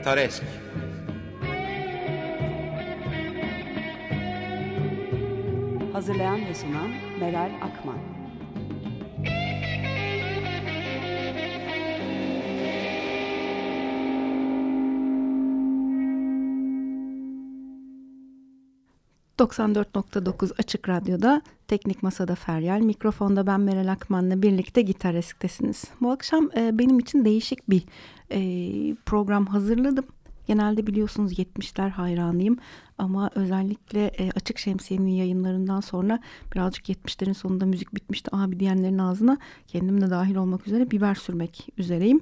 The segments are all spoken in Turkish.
Gitaresk Hazırlayan ve sunan Meral Akman 94.9 Açık Radyo'da Teknik Masa'da Feryal, mikrofonda ben Meral Akman'la birlikte Gitar Esk'tesiniz. Bu akşam e, benim için değişik bir e, program hazırladım. Genelde biliyorsunuz 70'ler hayranıyım ama özellikle e, Açık Şemsiye'nin yayınlarından sonra birazcık 70'lerin sonunda müzik bitmişti abi diyenlerin ağzına kendim de dahil olmak üzere biber sürmek üzereyim.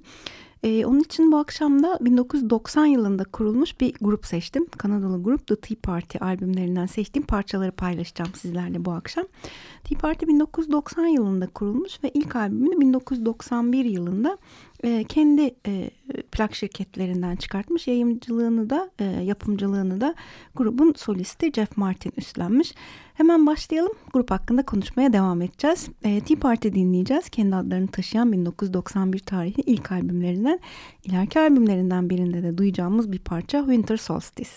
E, onun için bu akşam da 1990 yılında kurulmuş bir grup seçtim. Kanadalı grup The Tea Party albümlerinden seçtiğim parçaları paylaşacağım sizlerle bu akşam. Tea Party 1990 yılında kurulmuş ve ilk albümünü 1991 yılında e, kendi e, plak şirketlerinden çıkartmış. Yayıncılığını da e, yapımcılığını da grubun solisti Jeff Martin üstlenmiş. Hemen başlayalım. Grup hakkında konuşmaya devam edeceğiz. E, Tea Party dinleyeceğiz. Kendi adlarını taşıyan 1991 tarihli ilk albümlerinden. İleriki albümlerinden birinde de duyacağımız bir parça Winter Solstice.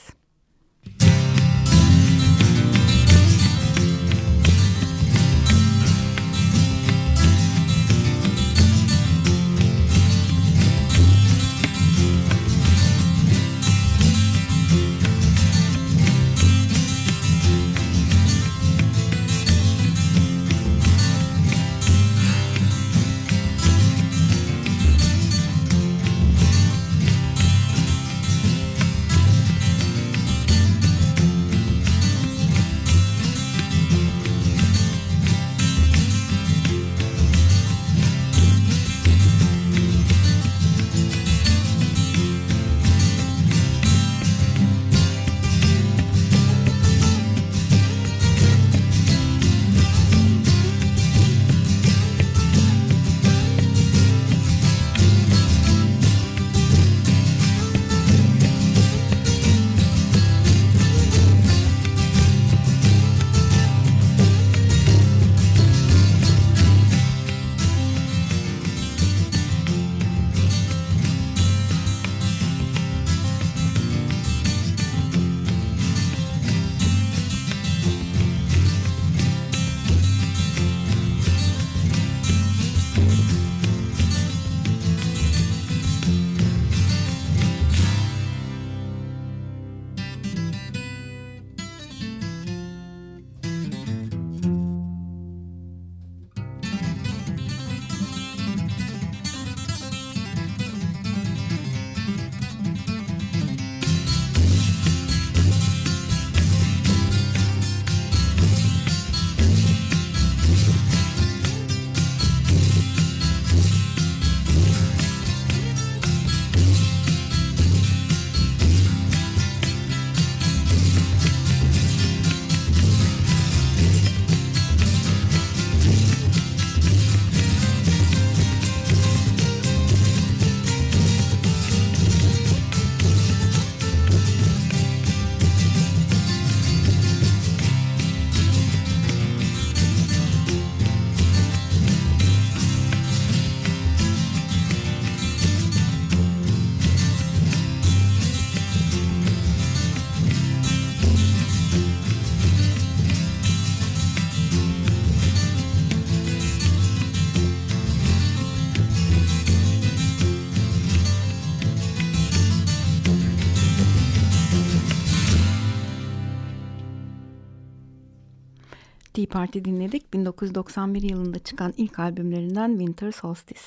Parti dinledik. 1991 yılında çıkan ilk albümlerinden Winter Solstice.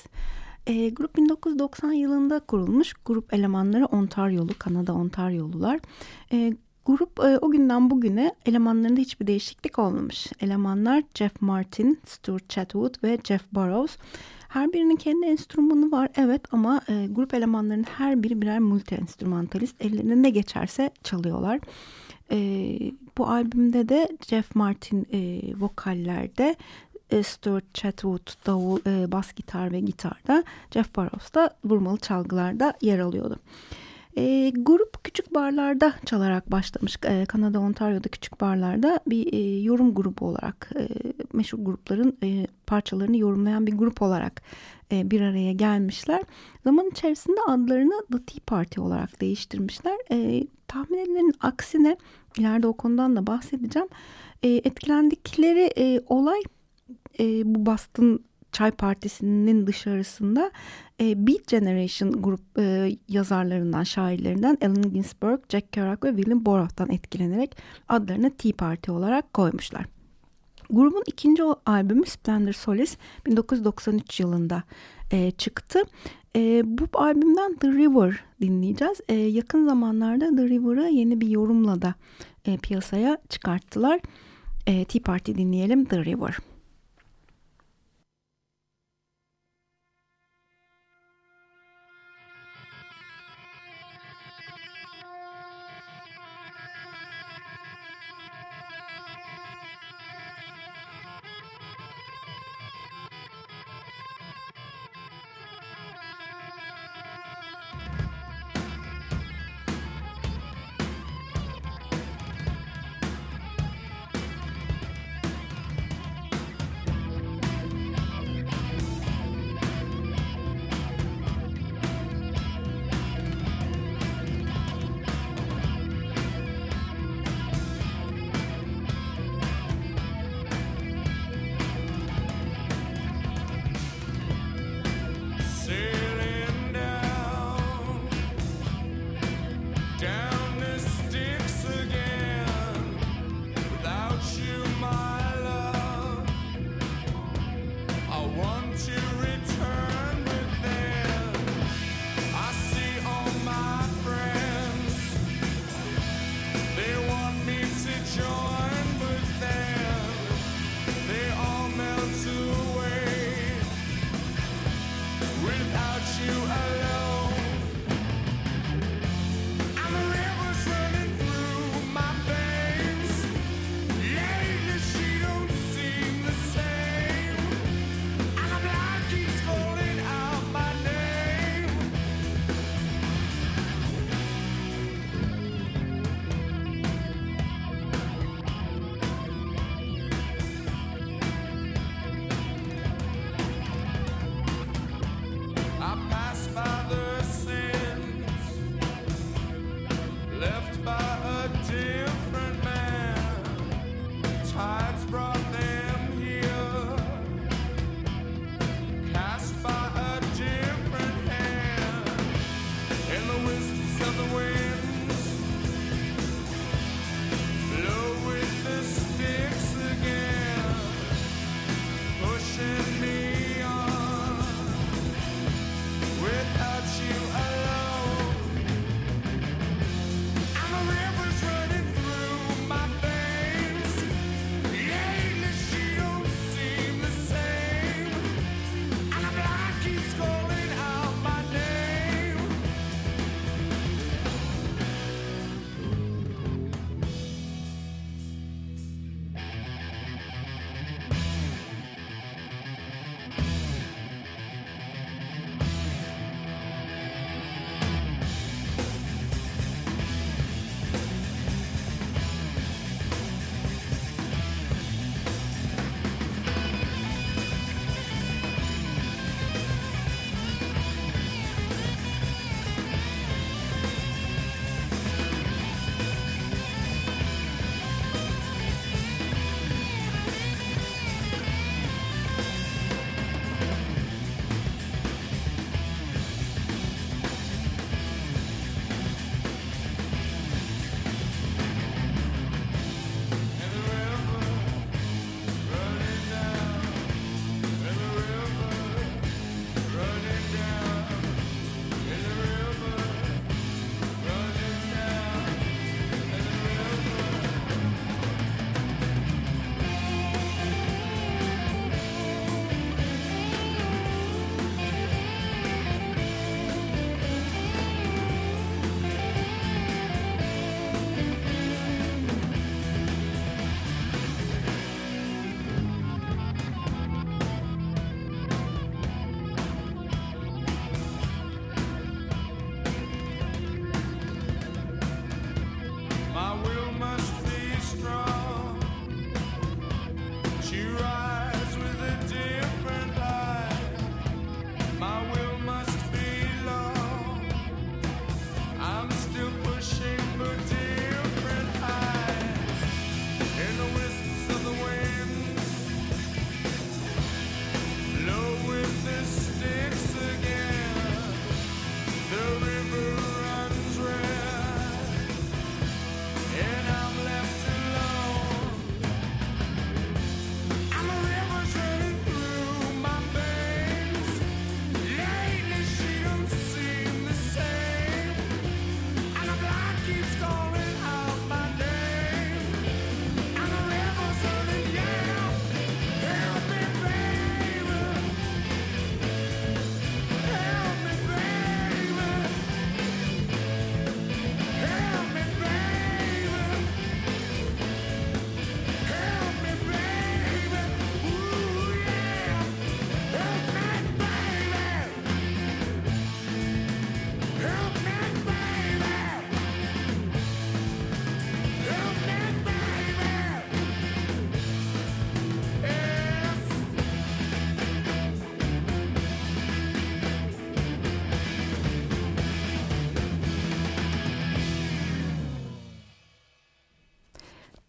E, grup 1990 yılında kurulmuş. Grup elemanları Ontario'lu, Kanada Ontario'lular. E, grup e, o günden bugüne elemanlarında hiçbir değişiklik olmamış. Elemanlar Jeff Martin, Stuart Chatwood ve Jeff Burrows. Her birinin kendi enstrümanı var evet ama e, grup elemanlarının her biri birer multi enstrümantalist. Ellerine ne geçerse çalıyorlar. E, bu albümde de Jeff Martin e, vokallerde, e, Stuart Chatwood davul, e, bas gitar ve gitarda, Jeff Barrows da vurmalı çalgılarda yer alıyordu. E, grup küçük barlarda çalarak başlamış. E, Kanada, Ontario'da küçük barlarda bir e, yorum grubu olarak, e, meşhur grupların e, parçalarını yorumlayan bir grup olarak e, bir araya gelmişler. Zaman içerisinde adlarını The Tea Party olarak değiştirmişler. E, tahmin edilenin aksine ileride o konudan da bahsedeceğim. E, etkilendikleri e, olay e, bu Boston Çay Partisi'nin dışarısında e, Beat Generation grup e, yazarlarından, şairlerinden Allen Ginsberg, Jack Kerouac ve William Burroughs'tan etkilenerek adlarını Tea Party olarak koymuşlar. Grubun ikinci albümü Splendor Solace 1993 yılında e, çıktı. E, bu albümden The River dinleyeceğiz. E, yakın zamanlarda The River'ı yeni bir yorumla da e, piyasaya çıkarttılar. E, Tea Party dinleyelim The River.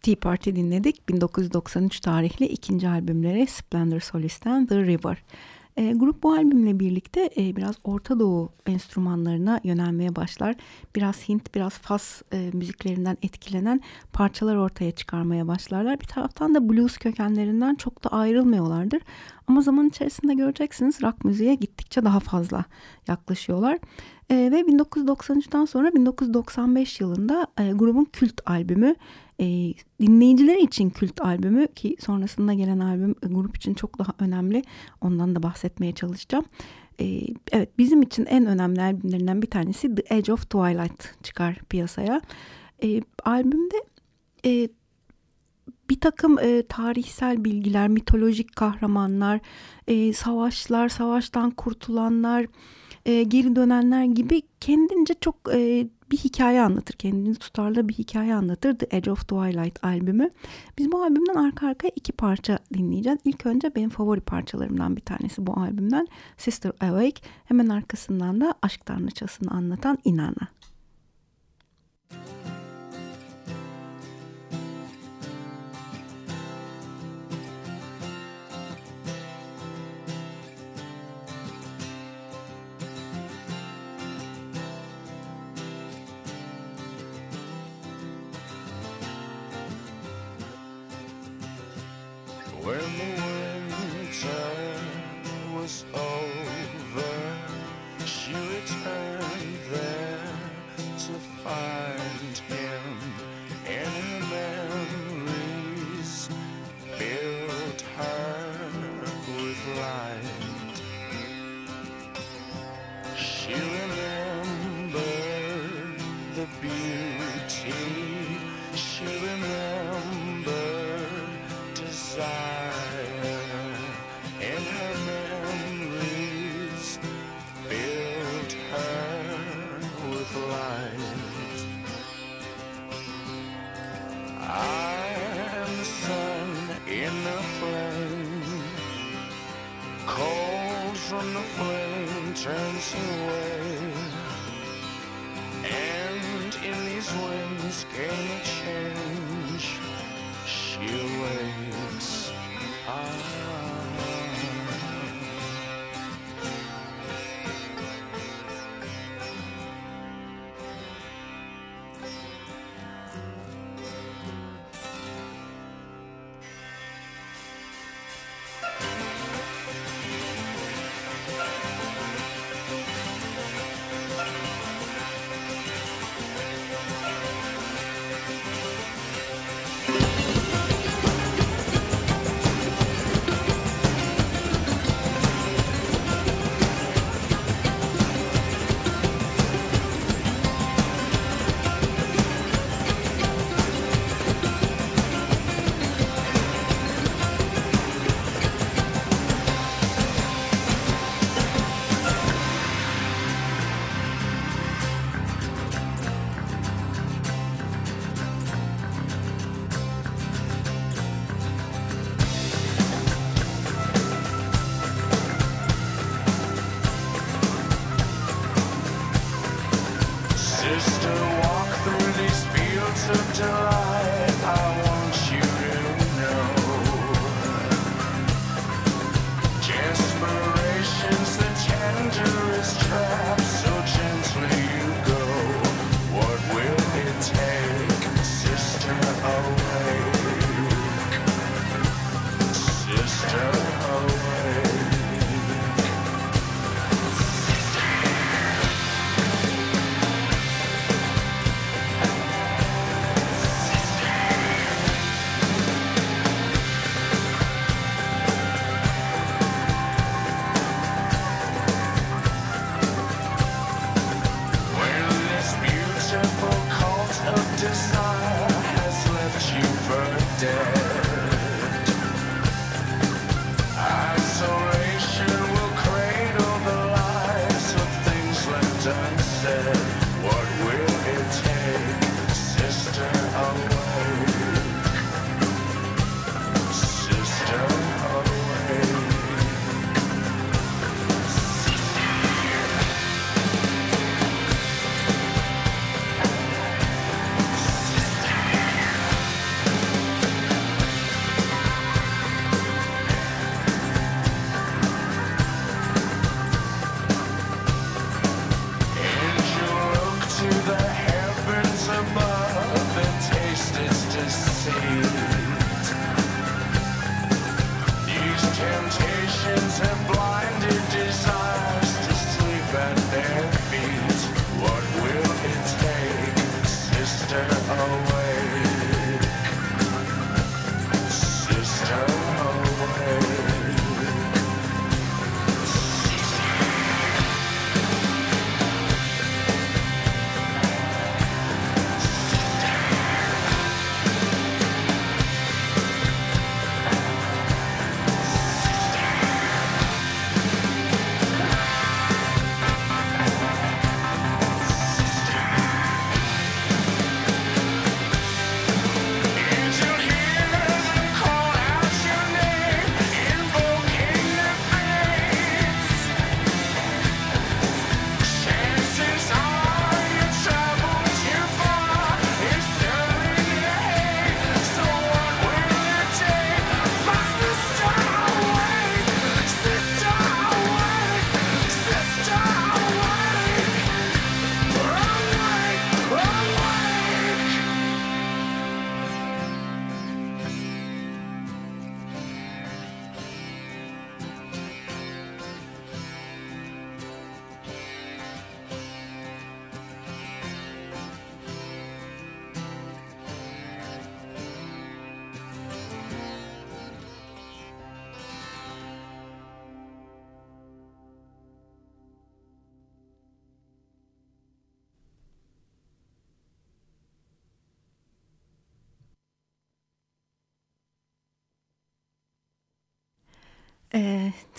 Tea Party dinledik. 1993 tarihli ikinci albümleri Splendor Solist'ten The River. E, grup bu albümle birlikte e, biraz Orta Doğu enstrümanlarına yönelmeye başlar. Biraz Hint, biraz Fas e, müziklerinden etkilenen parçalar ortaya çıkarmaya başlarlar. Bir taraftan da blues kökenlerinden çok da ayrılmıyorlardır. Ama zaman içerisinde göreceksiniz rock müziğe gittikçe daha fazla yaklaşıyorlar. E, ve 1993'ten sonra 1995 yılında e, grubun kült albümü e, dinleyiciler için kült albümü ki sonrasında gelen albüm e, grup için çok daha önemli. Ondan da bahsetmeye çalışacağım. E, evet bizim için en önemli albümlerinden bir tanesi The Edge of Twilight çıkar piyasaya. E, albümde e, bir takım e, tarihsel bilgiler, mitolojik kahramanlar, e, savaşlar, savaştan kurtulanlar, e, geri dönenler gibi kendince çok e, bir hikaye anlatır. Kendini tutarlı bir hikaye anlatır. The Edge of Twilight albümü. Biz bu albümden arka arkaya iki parça dinleyeceğiz. İlk önce benim favori parçalarımdan bir tanesi bu albümden Sister Awake. Hemen arkasından da aşk tanrıçasını anlatan Inanna. E,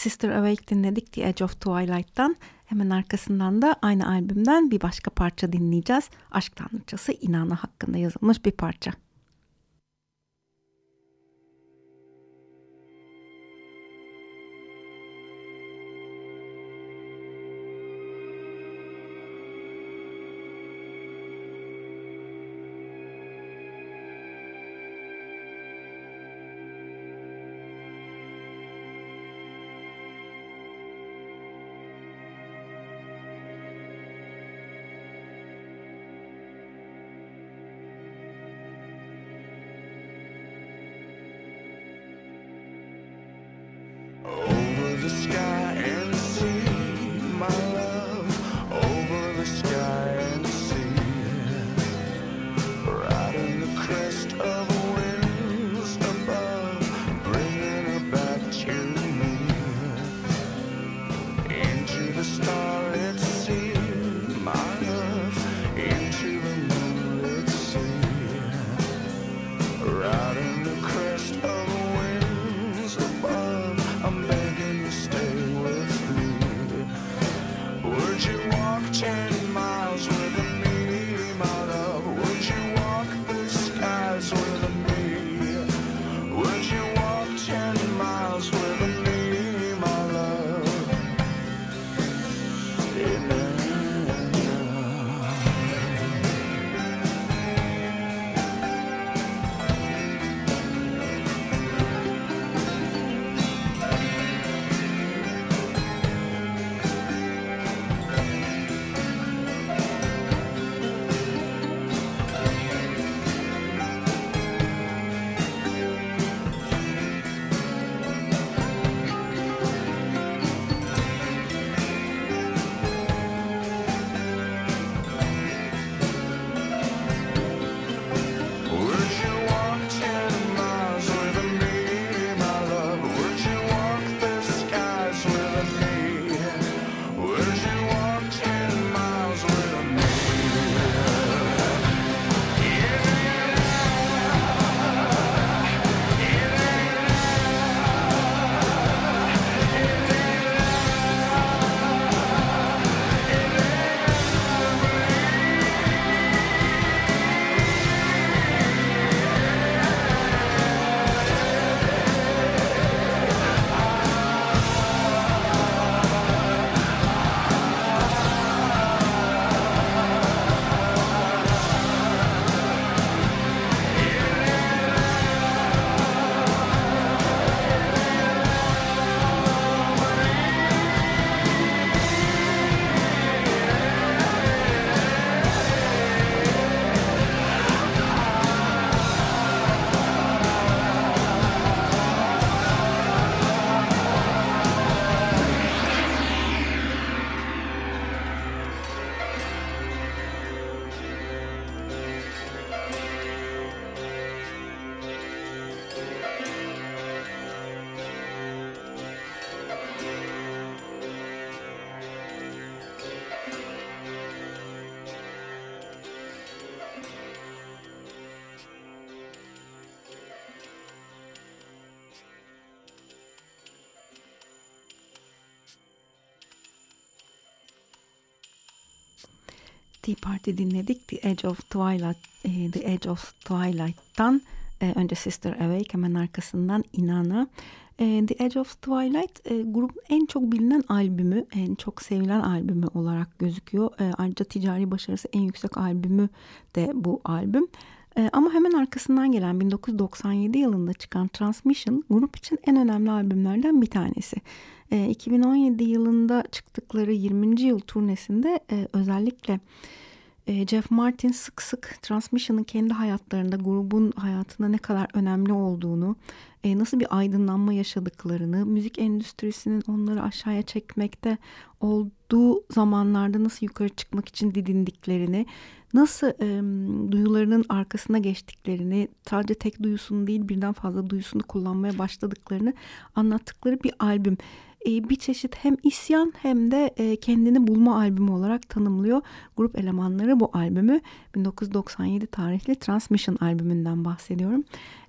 Sister Awake dinledik The Edge of Twilight'tan. Hemen arkasından da aynı albümden bir başka parça dinleyeceğiz. Aşk tanrıçası İnan'a hakkında yazılmış bir parça. the sky. Tea Party dinledik. The Edge of Twilight, e, The Edge of Twilight'tan e, önce Sister Awake hemen arkasından Inanna. E, The Edge of Twilight grubun en çok bilinen albümü, en çok sevilen albümü olarak gözüküyor. Ayrıca ticari başarısı en yüksek albümü de bu albüm. Ama hemen arkasından gelen 1997 yılında çıkan Transmission grup için en önemli albümlerden bir tanesi. E, 2017 yılında çıktıkları 20. yıl turnesinde e, özellikle e, Jeff Martin sık sık Transmission'ın kendi hayatlarında grubun hayatında ne kadar önemli olduğunu, e, nasıl bir aydınlanma yaşadıklarını, müzik endüstrisinin onları aşağıya çekmekte olduğu zamanlarda nasıl yukarı çıkmak için didindiklerini, nasıl e, duyularının arkasına geçtiklerini, sadece tek duyusunu değil birden fazla duyusunu kullanmaya başladıklarını anlattıkları bir albüm. Bir çeşit hem isyan hem de kendini bulma albümü olarak tanımlıyor. Grup elemanları bu albümü 1997 tarihli Transmission albümünden bahsediyorum.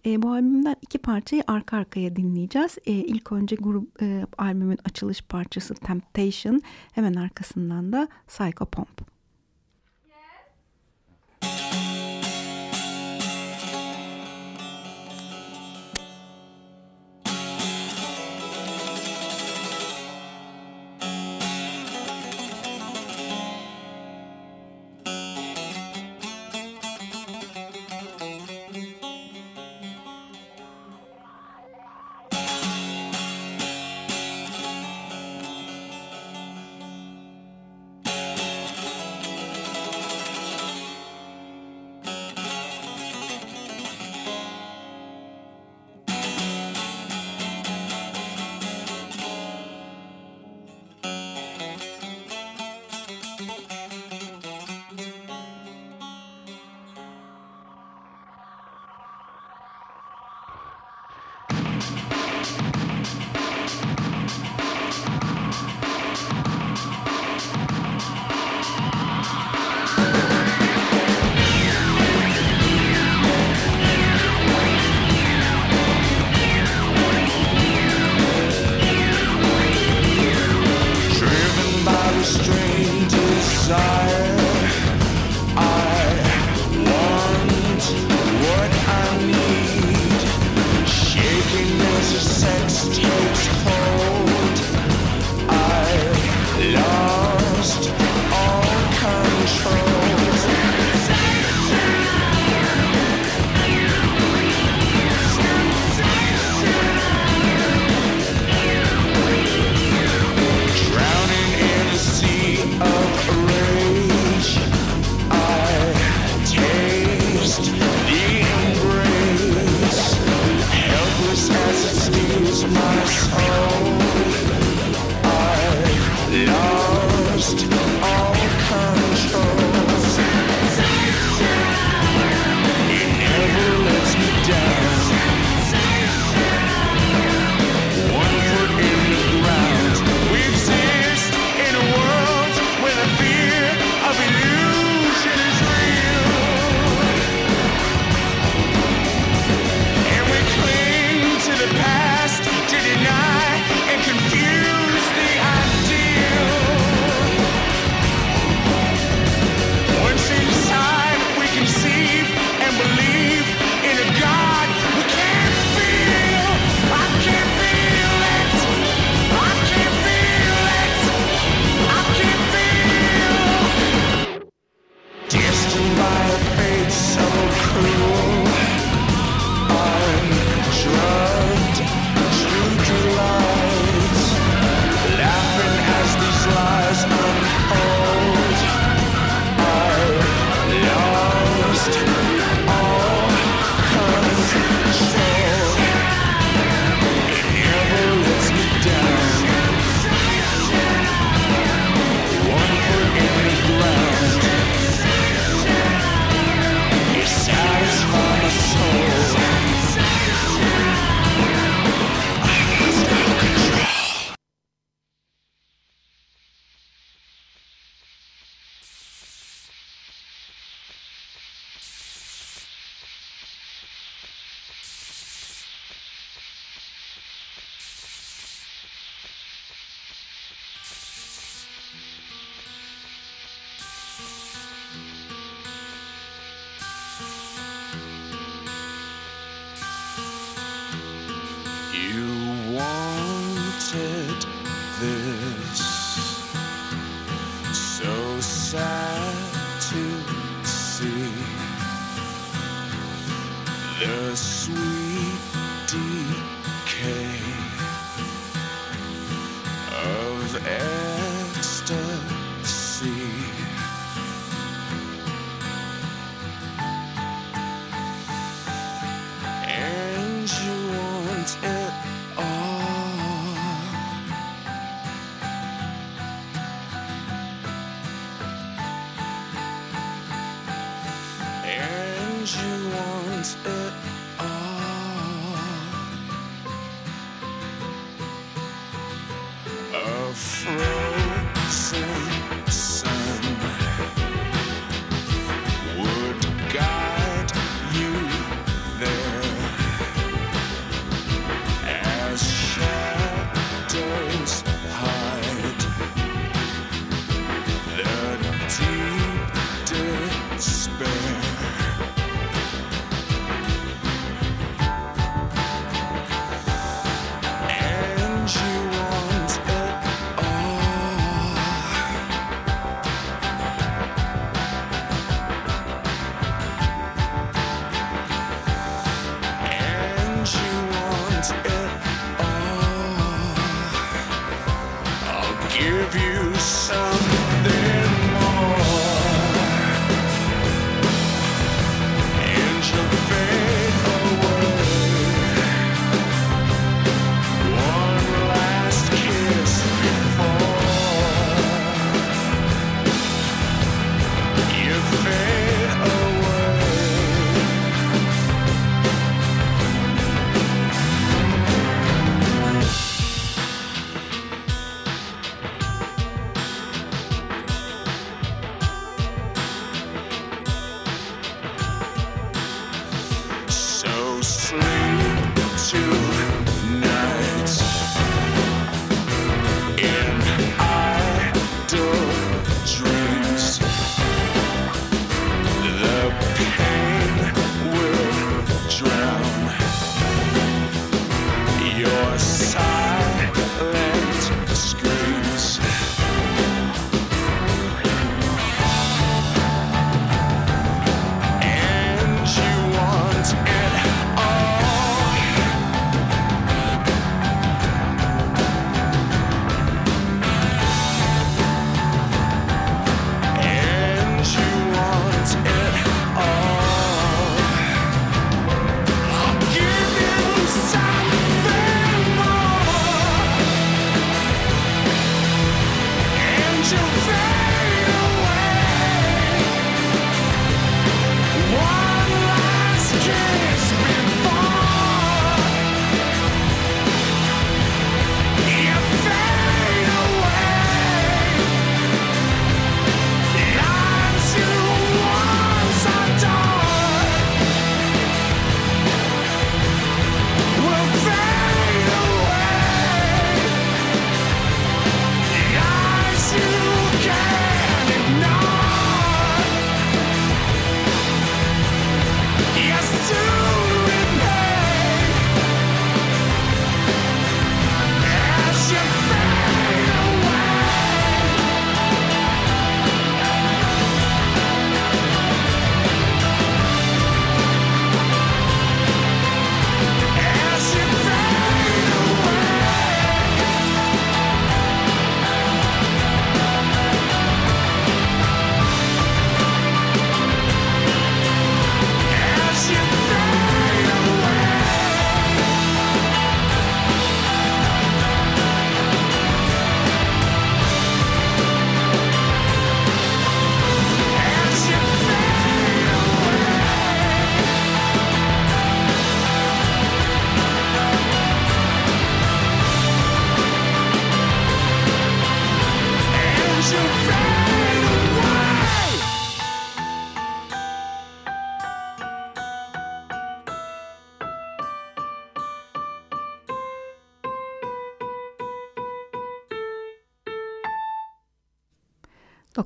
bu albümden iki parçayı arka arkaya dinleyeceğiz. İlk önce grup albümün açılış parçası Temptation hemen arkasından da Psycho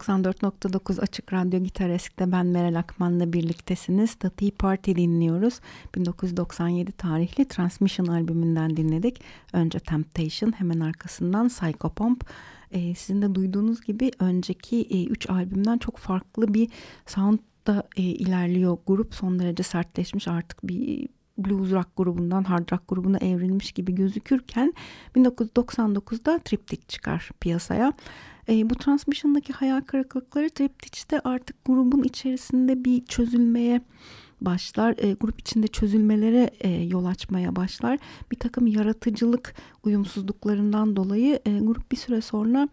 94.9 Açık Radyo Gitar Esk'te ben Meral Akman'la birliktesiniz. The Tea Party dinliyoruz. 1997 tarihli Transmission albümünden dinledik. Önce Temptation hemen arkasından Psychopomp. Ee, sizin de duyduğunuz gibi önceki 3 e, albümden çok farklı bir soundda e, ilerliyor grup. Son derece sertleşmiş artık bir blues rock grubundan hard rock grubuna evrilmiş gibi gözükürken 1999'da Triptych çıkar piyasaya. E, bu transmission'daki hayal kırıklıkları Triptych'te artık grubun içerisinde bir çözülmeye başlar. E, grup içinde çözülmelere e, yol açmaya başlar. Bir takım yaratıcılık uyumsuzluklarından dolayı e, grup bir süre sonra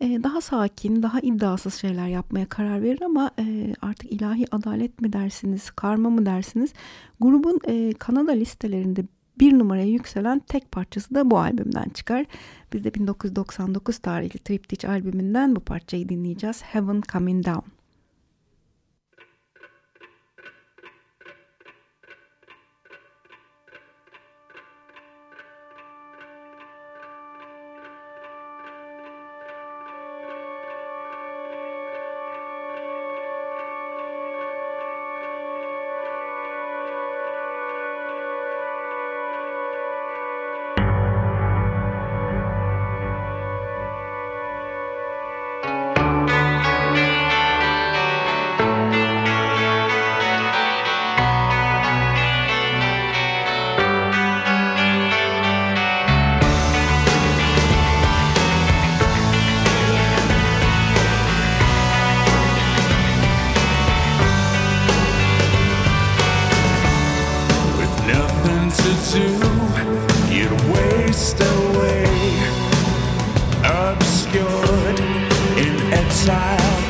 e, daha sakin, daha iddiasız şeyler yapmaya karar verir ama e, artık ilahi adalet mi dersiniz, karma mı dersiniz? Grubun e, Kanada listelerinde bir numaraya yükselen tek parçası da bu albümden çıkar. Biz de 1999 tarihli Triptych albümünden bu parçayı dinleyeceğiz. Heaven Coming Down. child.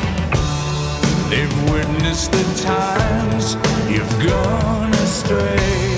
They've witnessed the times you've gone astray.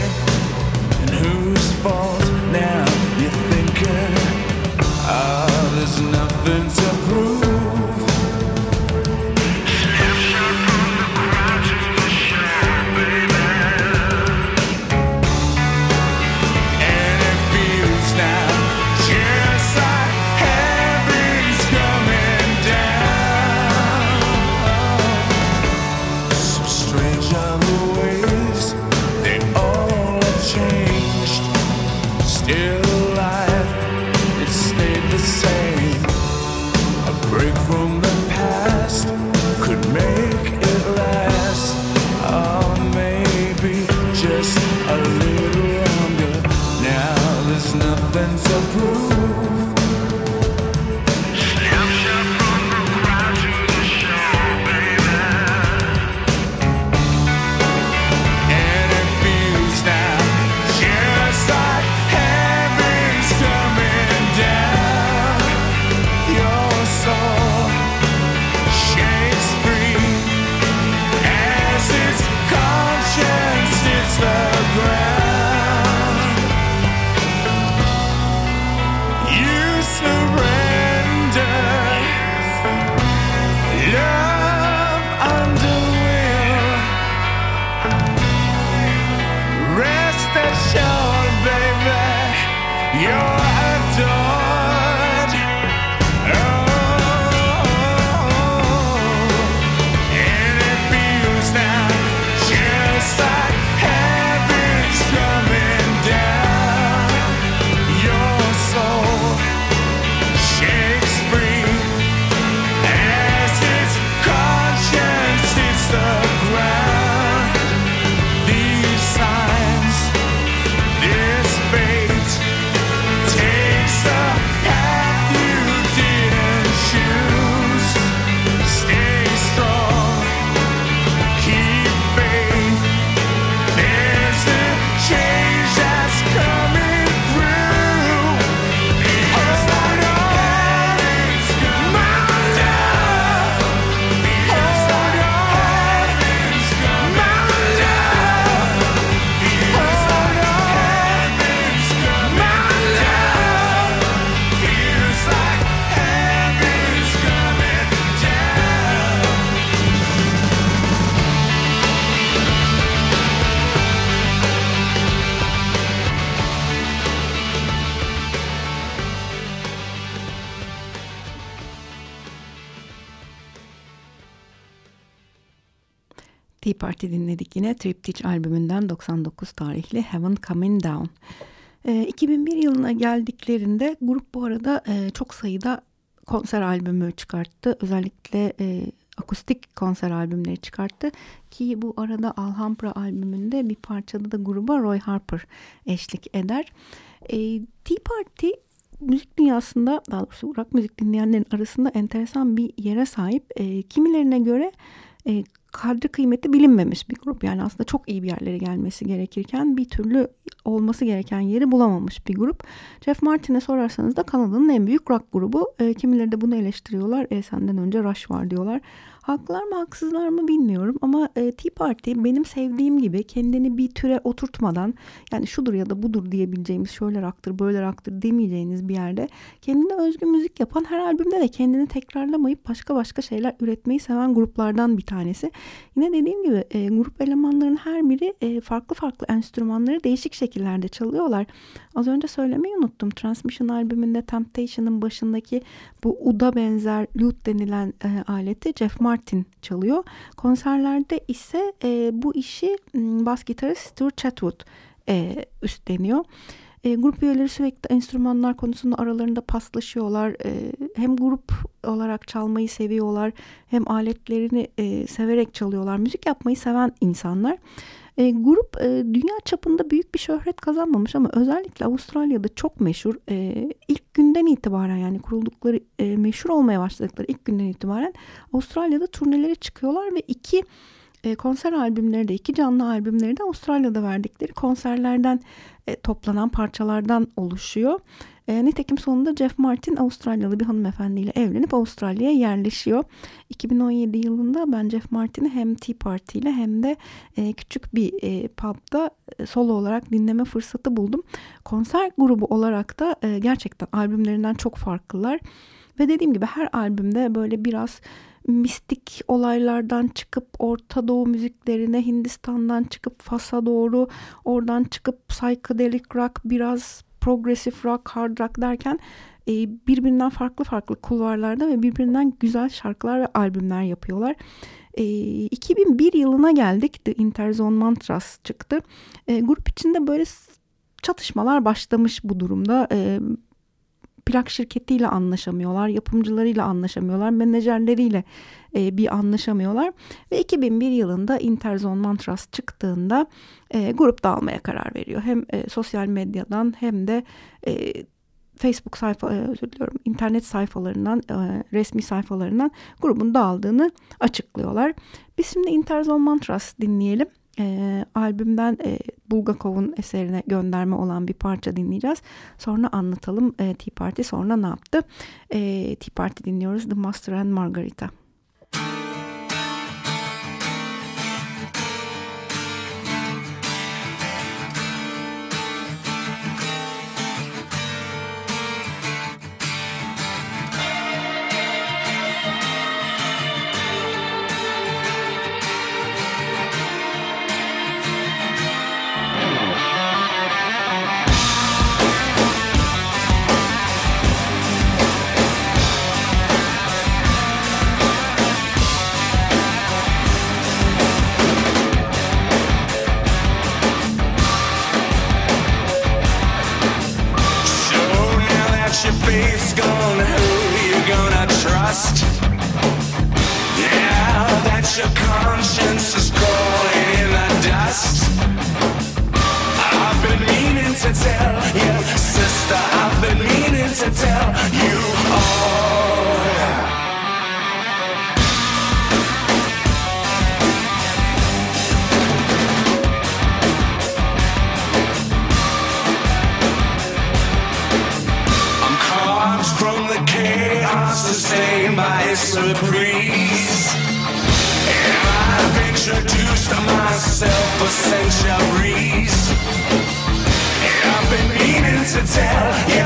Yine Triptych albümünden 99 tarihli Heaven Coming Down. E, 2001 yılına geldiklerinde grup bu arada e, çok sayıda konser albümü çıkarttı. Özellikle e, akustik konser albümleri çıkarttı ki bu arada Alhambra albümünde bir parçada da gruba Roy Harper eşlik eder. E, Tea Party müzik dünyasında daha doğrusu rock müzik dinleyenlerin arasında enteresan bir yere sahip. E, kimilerine göre e, kadri kıymeti bilinmemiş bir grup. Yani aslında çok iyi bir yerlere gelmesi gerekirken bir türlü olması gereken yeri bulamamış bir grup. Jeff Martin'e sorarsanız da Kanada'nın en büyük rock grubu. E, kimileri de bunu eleştiriyorlar. E, senden önce Rush var diyorlar. Haklılar mı haksızlar mı bilmiyorum ama e, Tea Party benim sevdiğim gibi kendini bir türe oturtmadan yani şudur ya da budur diyebileceğimiz şöyle raktır böyle raktır demeyeceğiniz bir yerde kendine özgü müzik yapan her albümde de kendini tekrarlamayıp başka başka şeyler üretmeyi seven gruplardan bir tanesi. Yine dediğim gibi e, grup elemanlarının her biri e, farklı farklı enstrümanları değişik şekillerde çalıyorlar. Az önce söylemeyi unuttum. Transmission albümünde Temptation'ın başındaki bu uda benzer lute denilen e, aleti Jeff Martin çalıyor. Konserlerde ise e, bu işi bas gitarist Stuart Chatwood e, üstleniyor. E, grup üyeleri sürekli enstrümanlar konusunda aralarında paslaşıyorlar. E, hem grup olarak çalmayı seviyorlar hem aletlerini e, severek çalıyorlar. Müzik yapmayı seven insanlar. E, grup e, dünya çapında büyük bir şöhret kazanmamış ama özellikle Avustralya'da çok meşhur. E, ilk günden itibaren yani kuruldukları e, meşhur olmaya başladıkları ilk günden itibaren Avustralya'da turnelere çıkıyorlar ve iki e, konser albümleri de iki canlı albümleri de Avustralya'da verdikleri konserlerden e, toplanan parçalardan oluşuyor. E, nitekim sonunda Jeff Martin Avustralyalı bir hanımefendiyle evlenip Avustralya'ya yerleşiyor. 2017 yılında ben Jeff Martin'i hem Tea Party ile hem de e, küçük bir e, pub'da e, solo olarak dinleme fırsatı buldum. Konser grubu olarak da e, gerçekten albümlerinden çok farklılar. Ve dediğim gibi her albümde böyle biraz mistik olaylardan çıkıp Orta Doğu müziklerine Hindistan'dan çıkıp Fas'a doğru oradan çıkıp psychedelic rock biraz progresif rock, hard rock derken e, birbirinden farklı farklı kulvarlarda ve birbirinden güzel şarkılar ve albümler yapıyorlar. E, 2001 yılına geldik. The Interzone Mantras çıktı. E, grup içinde böyle çatışmalar başlamış bu durumda. E, plak şirketiyle anlaşamıyorlar, yapımcılarıyla anlaşamıyorlar, menajerleriyle e, bir anlaşamıyorlar. Ve 2001 yılında Interzone Mantras çıktığında e, grup dağılmaya karar veriyor. Hem e, sosyal medyadan hem de e, Facebook sayfa e, özür diliyorum internet sayfalarından e, resmi sayfalarından grubun dağıldığını açıklıyorlar. Biz şimdi Interzone Mantras dinleyelim e, albümden e, Bulgakov'un eserine gönderme olan bir parça dinleyeceğiz. Sonra anlatalım e, Tea Party sonra ne yaptı. E, Tea Party dinliyoruz The Master and Margarita. myself for centuries. and I've been meaning to tell.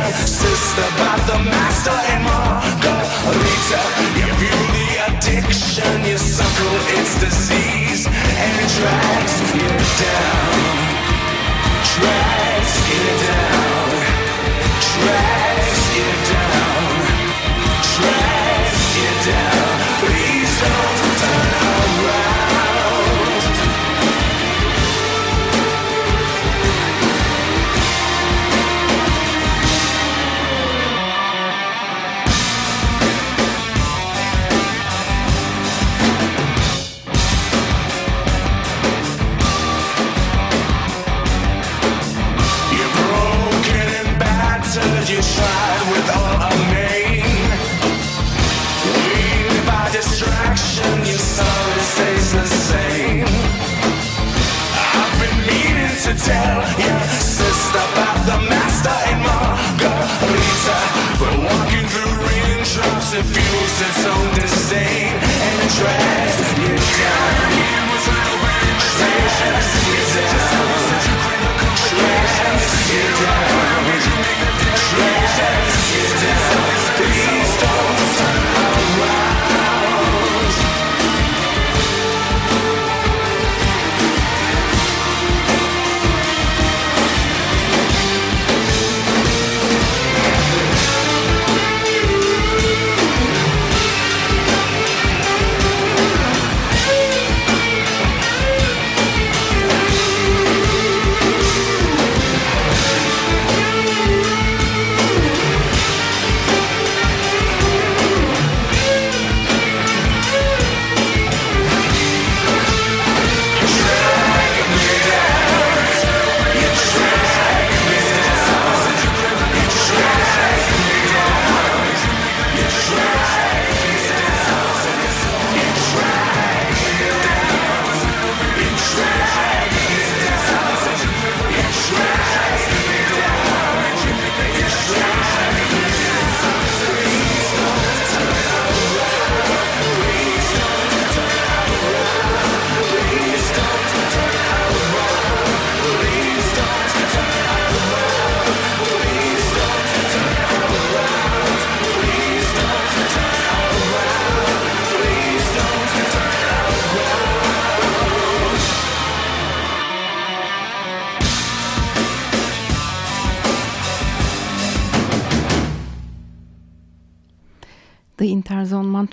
shame.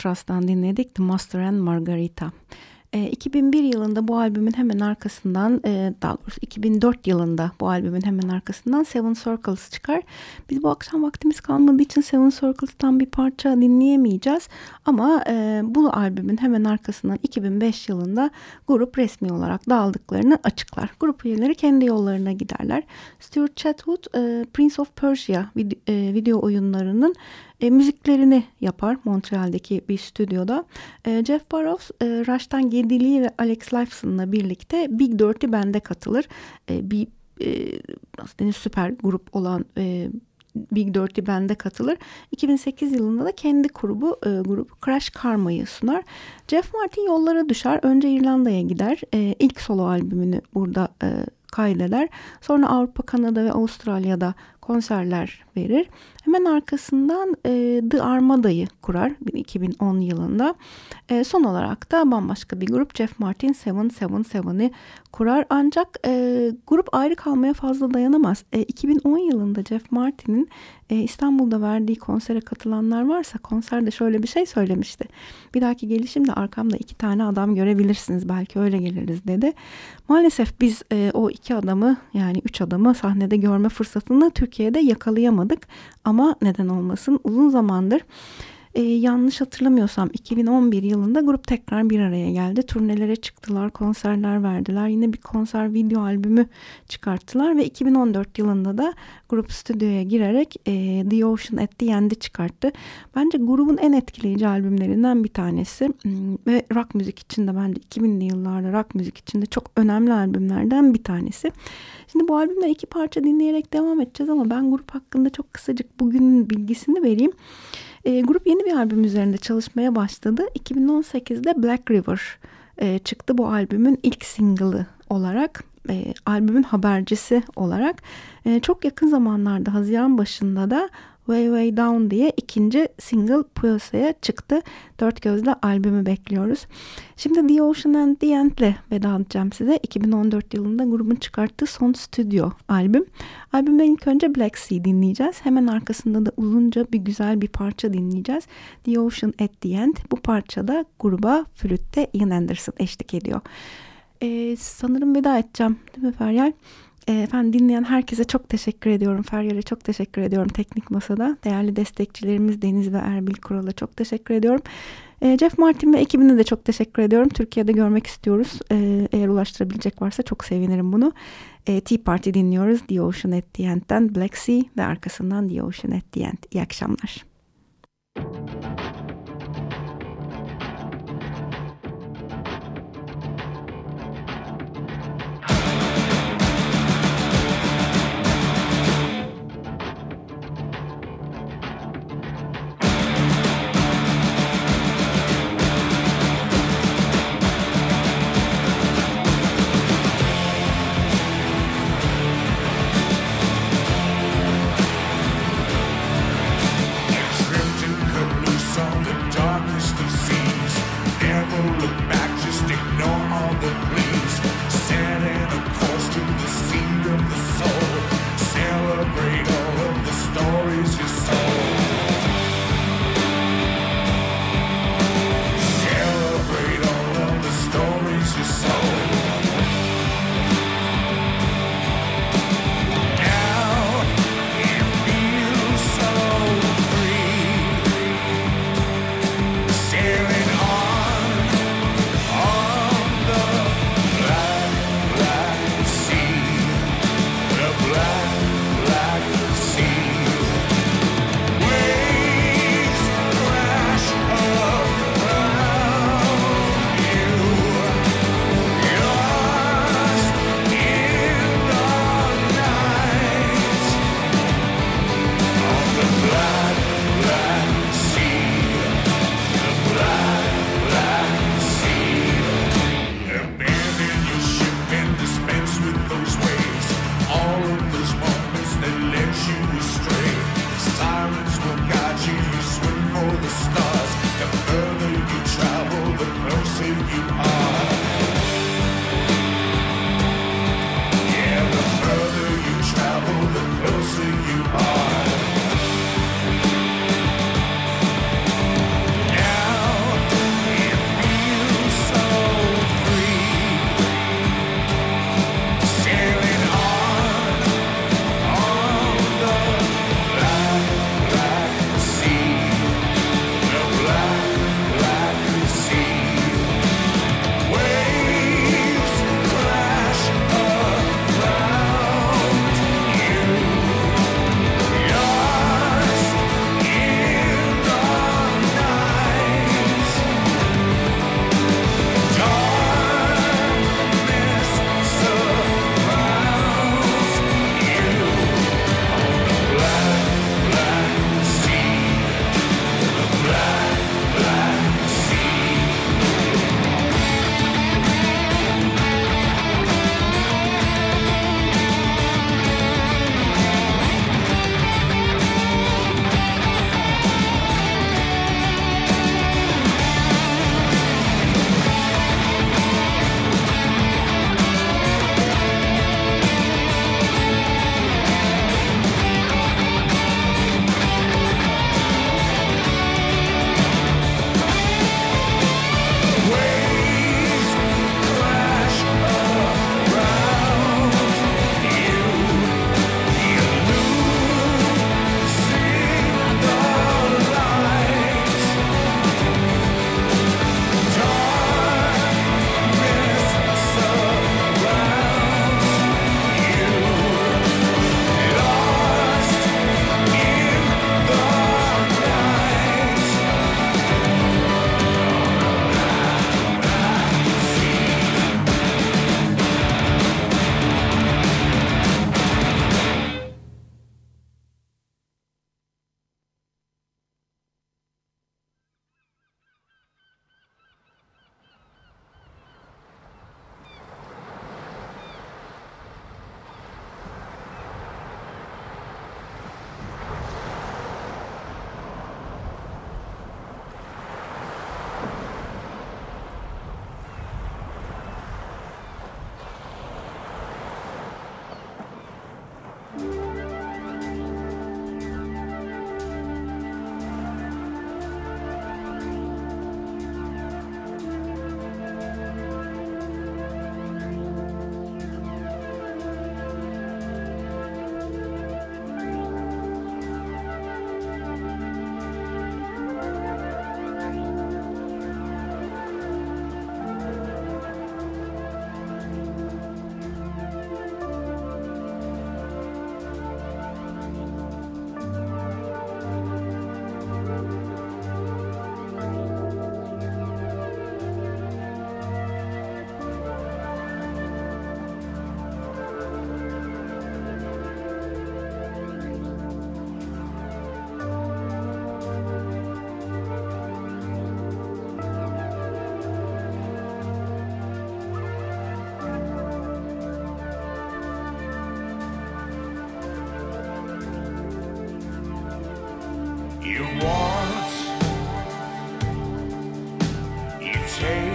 Mantras'tan dinledik The Master and Margarita. E, 2001 yılında bu albümün hemen arkasından e, daha doğrusu 2004 yılında bu albümün hemen arkasından Seven Circles çıkar. Biz bu akşam vaktimiz kalmadığı için Seven Circles'tan bir parça dinleyemeyeceğiz. Ama e, bu albümün hemen arkasından 2005 yılında grup resmi olarak dağıldıklarını açıklar. Grup üyeleri kendi yollarına giderler. Stuart Chatwood e, Prince of Persia video, e, video oyunlarının e, müziklerini yapar Montreal'deki bir stüdyoda. E, Jeff Barrows, e, Rush'tan Geddy ve Alex Lifeson'la birlikte Big Dirty Band'e katılır. E, bir e, nasıl denir süper grup olan e, Big Dirty Band'e katılır. 2008 yılında da kendi grubu e, grup Crash Karma'yı sunar. Jeff Martin yollara düşer. Önce İrlanda'ya gider. E, ilk solo albümünü burada e, kaydeder. Sonra Avrupa, Kanada ve Avustralya'da konserler verir. Hemen arkasından e, The Armada'yı kurar 2010 yılında. E, son olarak da bambaşka bir grup Jeff Martin 777'i kurar. Ancak e, grup ayrı kalmaya fazla dayanamaz. E, 2010 yılında Jeff Martin'in e, İstanbul'da verdiği konsere katılanlar varsa konserde şöyle bir şey söylemişti. Bir dahaki gelişimde arkamda iki tane adam görebilirsiniz belki öyle geliriz dedi. Maalesef biz e, o iki adamı yani üç adamı sahnede görme fırsatını Türkiye'de yakalayamadık. Ama neden olmasın uzun zamandır ee, yanlış hatırlamıyorsam 2011 yılında grup tekrar bir araya geldi. Turnelere çıktılar, konserler verdiler. Yine bir konser video albümü çıkarttılar ve 2014 yılında da grup stüdyoya girerek e, The Ocean at the End'i çıkarttı. Bence grubun en etkileyici albümlerinden bir tanesi hmm, ve rock müzik için de bence 2000'li yıllarda rock müzik için de çok önemli albümlerden bir tanesi. Şimdi bu albümden iki parça dinleyerek devam edeceğiz ama ben grup hakkında çok kısacık bugünün bilgisini vereyim. E, grup yeni bir albüm üzerinde çalışmaya başladı. 2018'de Black River e, çıktı bu albümün ilk single'ı olarak. E, albümün habercisi olarak. E, çok yakın zamanlarda Haziran başında da Way Way Down diye ikinci single piyasaya çıktı. Dört gözle albümü bekliyoruz. Şimdi The Ocean and the End'le veda edeceğim size. 2014 yılında grubun çıkarttığı son stüdyo albüm. Albümden ilk önce Black Sea dinleyeceğiz. Hemen arkasında da uzunca bir güzel bir parça dinleyeceğiz. The Ocean at the End. Bu parçada gruba flütte Ian Anderson eşlik ediyor. Ee, sanırım veda edeceğim değil mi Feryal? Efendim dinleyen herkese çok teşekkür ediyorum. Feryal'e çok teşekkür ediyorum Teknik Masa'da. Değerli destekçilerimiz Deniz ve Erbil Kural'a çok teşekkür ediyorum. E, Jeff Martin ve ekibine de çok teşekkür ediyorum. Türkiye'de görmek istiyoruz. E, eğer ulaştırabilecek varsa çok sevinirim bunu. Tea Party dinliyoruz. The Ocean at the End'den Black Sea ve arkasından The Ocean at the End. İyi akşamlar. Müzik you take,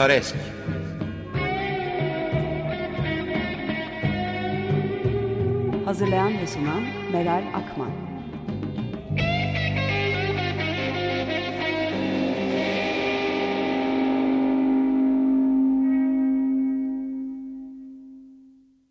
Gitaresk Hazırlayan ve sunan Meral